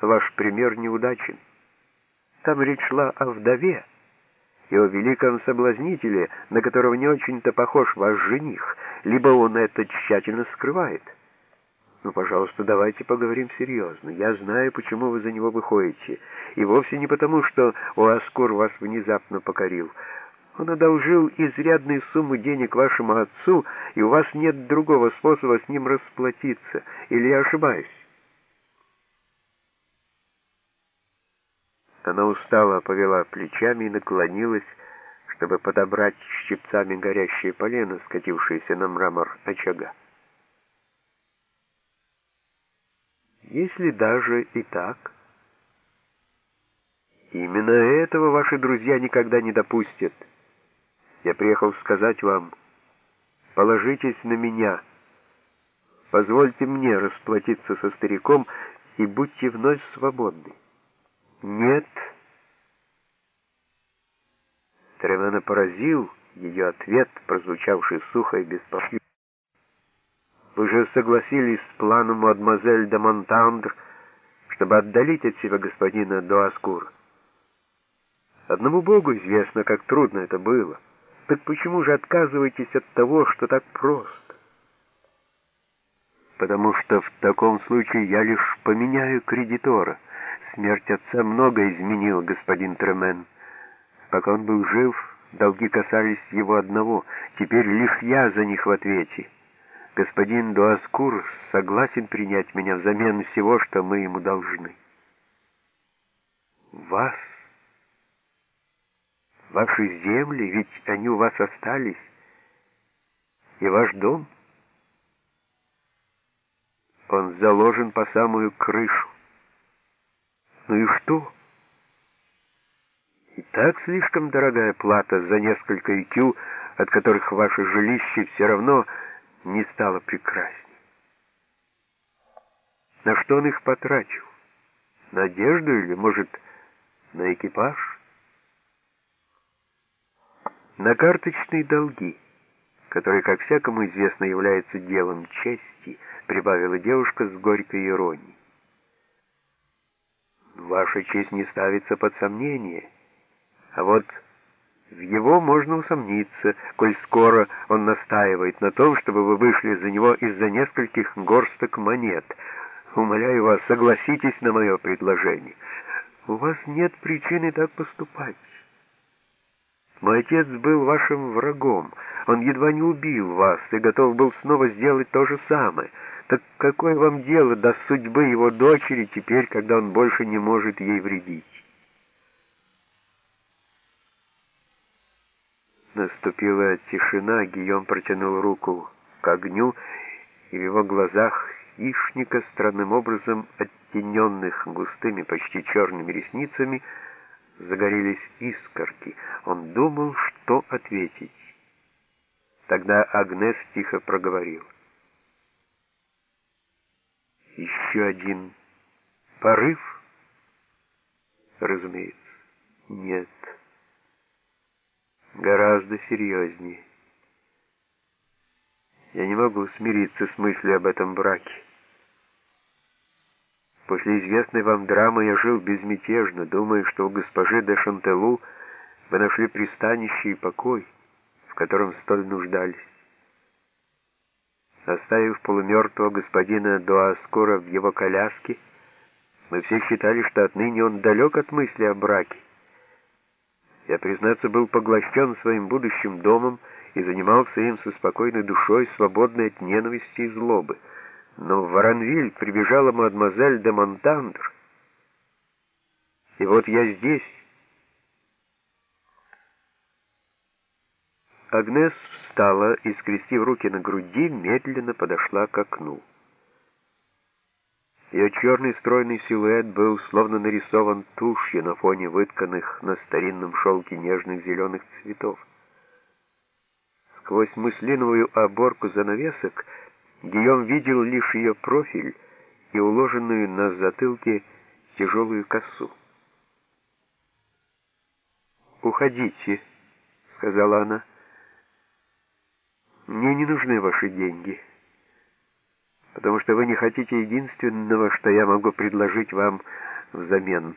ваш пример неудачен. Там речь шла о вдове и о великом соблазнителе, на которого не очень-то похож ваш жених, либо он это тщательно скрывает. Ну, пожалуйста, давайте поговорим серьезно. Я знаю, почему вы за него выходите, и вовсе не потому, что Уаскур вас внезапно покорил. Он одолжил изрядную сумму денег вашему отцу, и у вас нет другого способа с ним расплатиться. Или я ошибаюсь? Она устало повела плечами и наклонилась, чтобы подобрать щипцами горящее полено, скатившееся на мрамор очага. Если даже и так, именно этого ваши друзья никогда не допустят. Я приехал сказать вам, положитесь на меня, позвольте мне расплатиться со стариком и будьте вновь свободны. Нет. Тревена поразил ее ответ, прозвучавший сухо и беспощадно. Вы же согласились с планом мадемуазель де Монтандр, чтобы отдалить от себя господина Дуаскур. Одному Богу известно, как трудно это было. Так почему же отказываетесь от того, что так просто? Потому что в таком случае я лишь поменяю кредитора. Смерть отца много изменила господин Тремен. Пока он был жив, долги касались его одного. Теперь лишь я за них в ответе. Господин Дуаскур согласен принять меня взамен всего, что мы ему должны. Вас Ваши земли, ведь они у вас остались, и ваш дом. Он заложен по самую крышу. Ну и что? И так слишком дорогая плата за несколько икю, от которых ваше жилище все равно не стало прекрасней. На что он их потратил? На одежду или, может, на экипаж? на карточные долги, которые, как всякому известно, являются делом чести, прибавила девушка с горькой иронией. Ваша честь не ставится под сомнение, а вот в его можно усомниться, коль скоро он настаивает на том, чтобы вы вышли за него из-за нескольких горсток монет. Умоляю вас, согласитесь на мое предложение. У вас нет причины так поступать. Мой отец был вашим врагом. Он едва не убил вас и готов был снова сделать то же самое. Так какое вам дело до судьбы его дочери теперь, когда он больше не может ей вредить? Наступила тишина, Гийом протянул руку к огню, и в его глазах хищника, странным образом оттененных густыми, почти черными ресницами, загорелись искорки. Он думал, что ответить. Тогда Агнес тихо проговорил. Еще один порыв? Разумеется, нет. Гораздо серьезнее. Я не могу смириться с мыслью об этом браке. После известной вам драмы я жил безмятежно, думая, что у госпожи де Шантелу вы нашли пристанище и покой, в котором столь нуждались. Оставив полумертвого господина Дуаскора в его коляске, мы все считали, что отныне он далек от мысли о браке. Я, признаться, был поглощен своим будущим домом и занимался им со спокойной душой, свободной от ненависти и злобы. Но в Воронвиль прибежала мадемуазель де Монтандр. И вот я здесь. Агнес встала и, скрестив руки на груди, медленно подошла к окну. Ее черный стройный силуэт был словно нарисован тушью на фоне вытканных на старинном шелке нежных зеленых цветов. Сквозь муслиновую оборку занавесок Гийом видел лишь ее профиль и уложенную на затылке тяжелую косу. «Уходите», — сказала она. «Мне не нужны ваши деньги, потому что вы не хотите единственного, что я могу предложить вам — взамен.